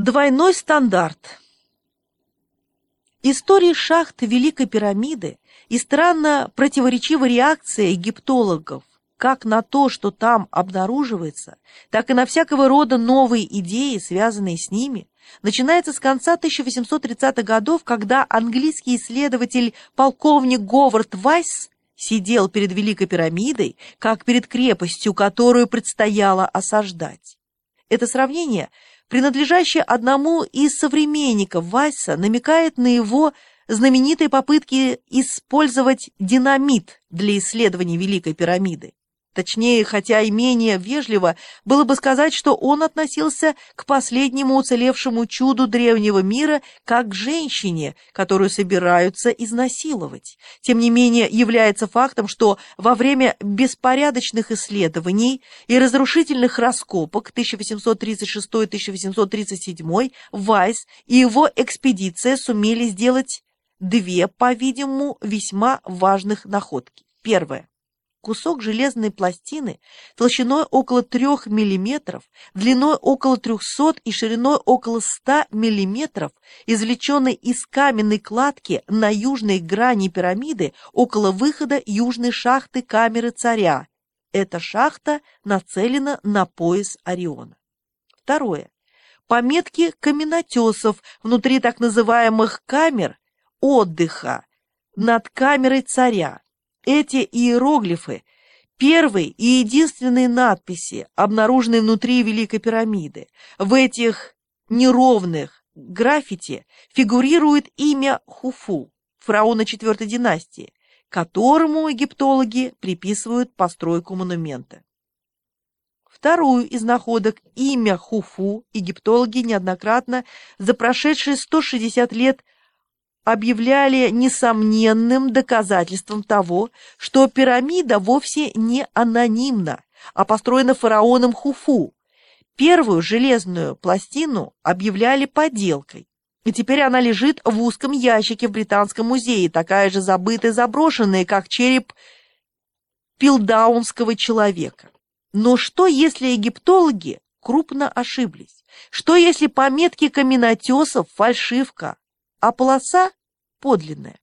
Двойной стандарт. Истории шахт Великой пирамиды и странно противоречивая реакция египтологов как на то, что там обнаруживается, так и на всякого рода новые идеи, связанные с ними, начинается с конца 1830-х годов, когда английский исследователь полковник Говард Вайс сидел перед Великой пирамидой, как перед крепостью, которую предстояло осаждать. Это сравнение, принадлежащее одному из современников Вайса, намекает на его знаменитые попытки использовать динамит для исследования Великой пирамиды. Точнее, хотя и менее вежливо, было бы сказать, что он относился к последнему уцелевшему чуду древнего мира как к женщине, которую собираются изнасиловать. Тем не менее, является фактом, что во время беспорядочных исследований и разрушительных раскопок 1836-1837 Вайс и его экспедиция сумели сделать две, по-видимому, весьма важных находки. Первое. Кусок железной пластины толщиной около 3 мм, длиной около 300 и шириной около 100 мм, извлеченный из каменной кладки на южной грани пирамиды около выхода южной шахты камеры царя. Эта шахта нацелена на пояс Ориона. Второе. Пометки каменотесов внутри так называемых камер отдыха над камерой царя эти иероглифы – первые и единственные надписи, обнаруженные внутри Великой пирамиды. В этих неровных граффити фигурирует имя Хуфу, фараона четвертой династии, которому египтологи приписывают постройку монумента. Вторую из находок, имя Хуфу, египтологи неоднократно за прошедшие 160 лет объявляли несомненным доказательством того, что пирамида вовсе не анонимна, а построена фараоном Хуфу. Первую железную пластину объявляли подделкой, и теперь она лежит в узком ящике в Британском музее, такая же забытая заброшенная, как череп пилдаунского человека. Но что, если египтологи крупно ошиблись? Что, если пометки каменотесов – фальшивка, а полоса подлинная.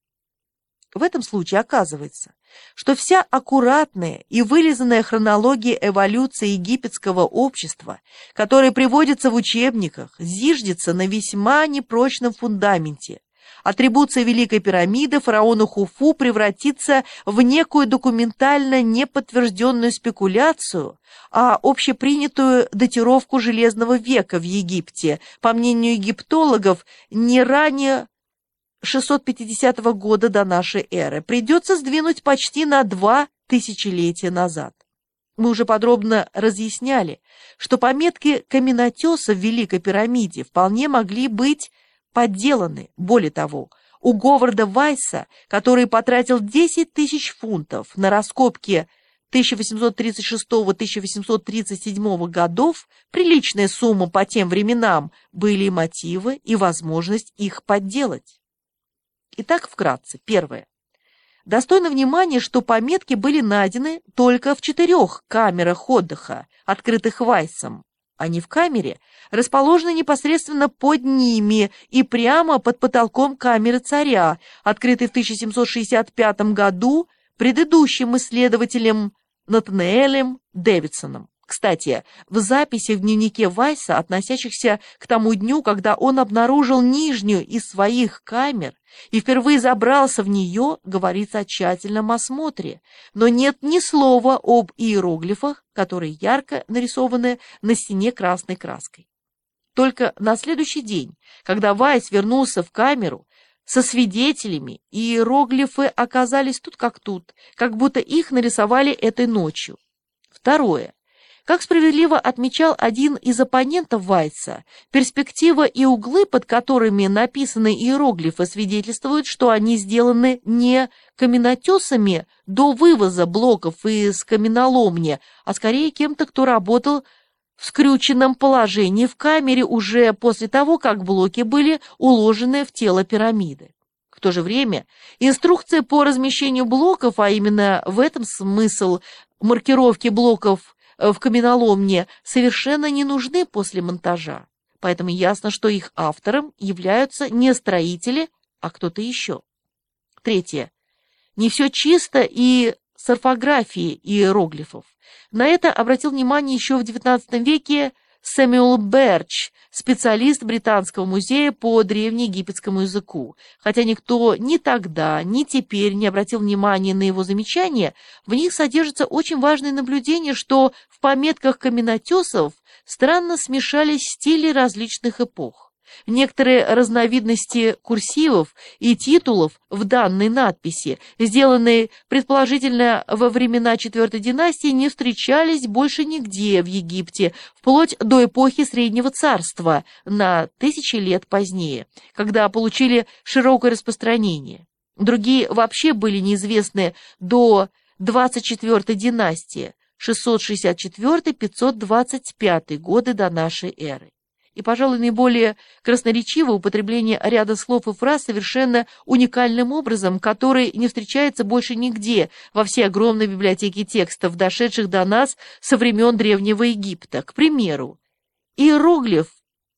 В этом случае оказывается, что вся аккуратная и вылизанная хронология эволюции египетского общества, которая приводится в учебниках, зиждется на весьма непрочном фундаменте. Атрибуция Великой пирамиды фараону Хуфу превратится в некую документально неподтвержденную спекуляцию, а общепринятую датировку Железного века в Египте, по мнению египтологов, не ранее 650 года до нашей эры придется сдвинуть почти на два тысячелетия назад. Мы уже подробно разъясняли, что пометки каменотеса в Великой пирамиде вполне могли быть подделаны. Более того, у Говарда Вайса, который потратил 10 тысяч фунтов на раскопки 1836-1837 годов, приличная сумма по тем временам, были мотивы и возможность их подделать. Итак, вкратце. Первое. Достойно внимания, что пометки были найдены только в четырех камерах отдыха, открытых Вайсом, а не в камере, расположенной непосредственно под ними и прямо под потолком камеры царя, открытой в 1765 году предыдущим исследователем Натанаэлем Дэвидсоном. Кстати, в записях в дневнике Вайса, относящихся к тому дню, когда он обнаружил нижнюю из своих камер и впервые забрался в нее, говорится о тщательном осмотре, но нет ни слова об иероглифах, которые ярко нарисованы на стене красной краской. Только на следующий день, когда Вайс вернулся в камеру, со свидетелями, иероглифы оказались тут как тут, как будто их нарисовали этой ночью. Второе. Как справедливо отмечал один из оппонентов Вайса, перспектива и углы, под которыми написаны иероглифы, свидетельствуют, что они сделаны не каменотесами до вывоза блоков из каменоломни, а скорее кем-то, кто работал в скрюченном положении в камере уже после того, как блоки были уложены в тело пирамиды. В то же время инструкция по размещению блоков, а именно в этом смысл маркировки блоков в каменоломне совершенно не нужны после монтажа. поэтому ясно, что их автором являются не строители, а кто-то еще. Третье. Не все чисто и с орфографией иероглифов. На это обратил внимание еще в XIX веке Сэмюэл Берч, специалист Британского музея по древнеегипетскому языку. Хотя никто ни тогда, ни теперь не обратил внимания на его замечания, в них содержится очень важное наблюдение, что в пометках каменотесов странно смешались стили различных эпох. Некоторые разновидности курсивов и титулов в данной надписи, сделанные предположительно во времена IV династии, не встречались больше нигде в Египте, вплоть до эпохи Среднего Царства на тысячи лет позднее, когда получили широкое распространение. Другие вообще были неизвестны до 24 династии, 664-525 годы до нашей эры и, пожалуй, наиболее красноречиво употребление ряда слов и фраз совершенно уникальным образом, который не встречается больше нигде во всей огромной библиотеке текстов, дошедших до нас со времен Древнего Египта. К примеру, иероглиф,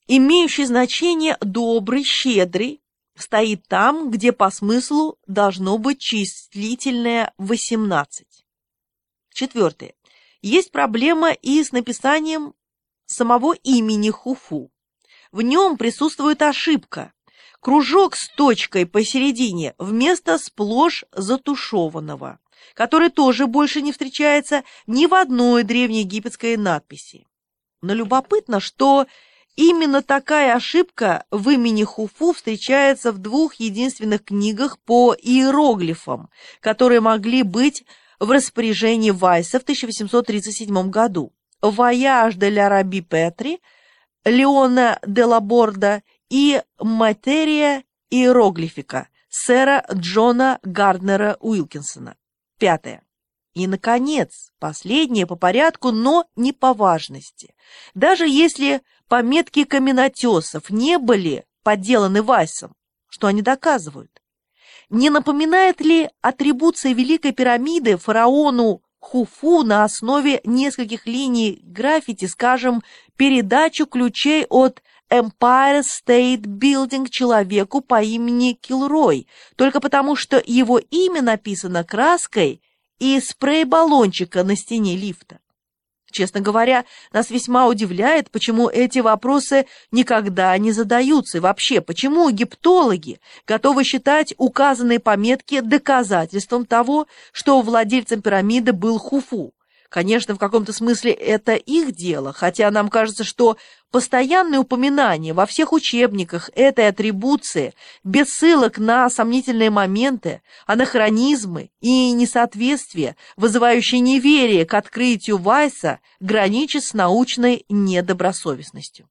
имеющий значение «добрый», «щедрый», стоит там, где по смыслу должно быть числительное 18. Четвертое. Есть проблема и с написанием самого имени Хуфу. В нем присутствует ошибка. Кружок с точкой посередине вместо сплошь затушеванного, который тоже больше не встречается ни в одной древнеегипетской надписи. Но любопытно, что именно такая ошибка в имени Хуфу встречается в двух единственных книгах по иероглифам, которые могли быть в распоряжении Вайса в 1837 году. «Voyage de l'Arabie Pétrée», Леона де Лаборда и «Materia Hieroglyphica» сэра Джона Гарднера Уилкинсона. Пятое. И, наконец, последнее по порядку, но не по важности. Даже если пометки каменотесов не были подделаны Вайсом, что они доказывают? Не напоминает ли атрибуция Великой пирамиды фараону Хуфу на основе нескольких линий граффити, скажем, передачу ключей от Empire State Building человеку по имени Килрой, только потому что его имя написано краской и спрей-баллончика на стене лифта. Честно говоря, нас весьма удивляет, почему эти вопросы никогда не задаются. И вообще, почему египтологи готовы считать указанные пометки доказательством того, что владельцем пирамиды был Хуфу. Конечно, в каком-то смысле это их дело, хотя нам кажется, что постоянное упоминание во всех учебниках этой атрибуции, без ссылок на сомнительные моменты, анахронизмы и несоответствия, вызывающие неверие к открытию Вайса, граничит с научной недобросовестностью.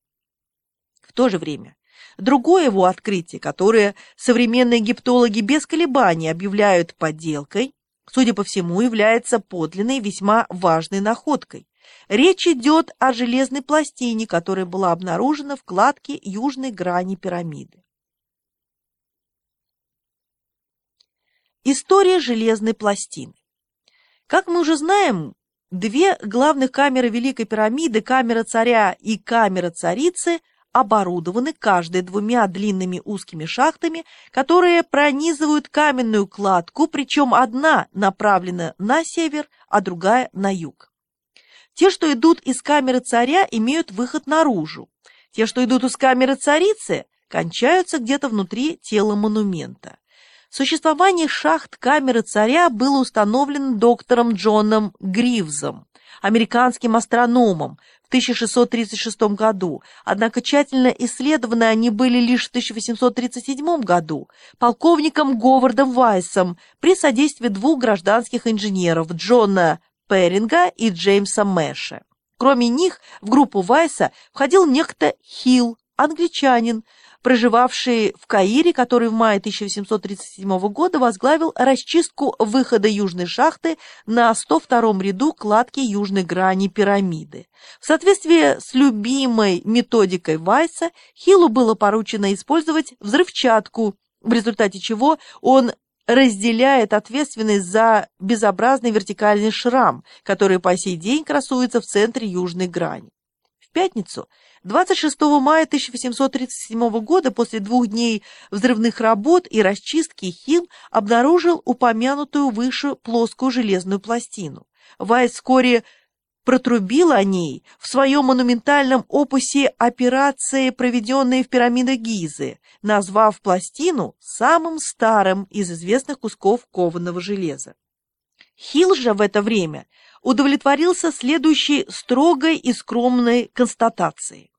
В то же время, другое его открытие, которое современные египтологи без колебаний объявляют подделкой, судя по всему, является подлинной весьма важной находкой. Речь идет о железной пластине, которая была обнаружена в кладке южной грани пирамиды. История железной пластины. Как мы уже знаем, две главных камеры Великой пирамиды, камера царя и камера царицы, оборудованы каждой двумя длинными узкими шахтами, которые пронизывают каменную кладку, причем одна направлена на север, а другая на юг. Те, что идут из камеры царя, имеют выход наружу. Те, что идут из камеры царицы, кончаются где-то внутри тела монумента. Существование шахт камеры царя было установлено доктором Джоном Гривзом, американским астрономом, в 1636 году, однако тщательно исследованы они были лишь в 1837 году полковником Говардом Вайсом при содействии двух гражданских инженеров Джона Перинга и Джеймса Мэша. Кроме них в группу Вайса входил некто Хилл, англичанин, проживавший в Каире, который в мае 1837 года возглавил расчистку выхода южной шахты на 102 ряду кладки южной грани пирамиды. В соответствии с любимой методикой Вайса, Хиллу было поручено использовать взрывчатку, в результате чего он разделяет ответственность за безобразный вертикальный шрам, который по сей день красуется в центре южной грани. В пятницу 26 мая 1837 года, после двух дней взрывных работ и расчистки, Хилл обнаружил упомянутую выше плоскую железную пластину. Вайт вскоре протрубил о ней в своем монументальном опусе «Операции, проведенные в пирамидах Гизы», назвав пластину самым старым из известных кусков кованого железа. Хилл же в это время удовлетворился следующей строгой и скромной констатацией.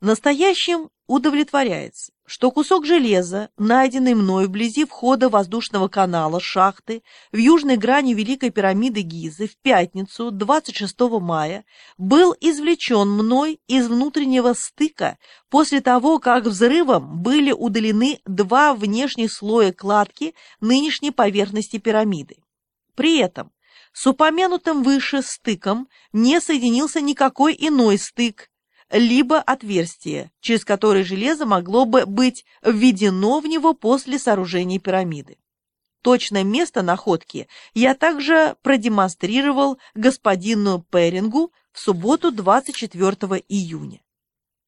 Настоящим удовлетворяется, что кусок железа, найденный мной вблизи входа воздушного канала шахты в южной грани Великой пирамиды Гизы в пятницу 26 мая, был извлечен мной из внутреннего стыка после того, как взрывом были удалены два внешних слоя кладки нынешней поверхности пирамиды. При этом с упомянутым выше стыком не соединился никакой иной стык, либо отверстие, через которое железо могло бы быть введено в него после сооружения пирамиды. Точное место находки я также продемонстрировал господину Перингу в субботу 24 июня.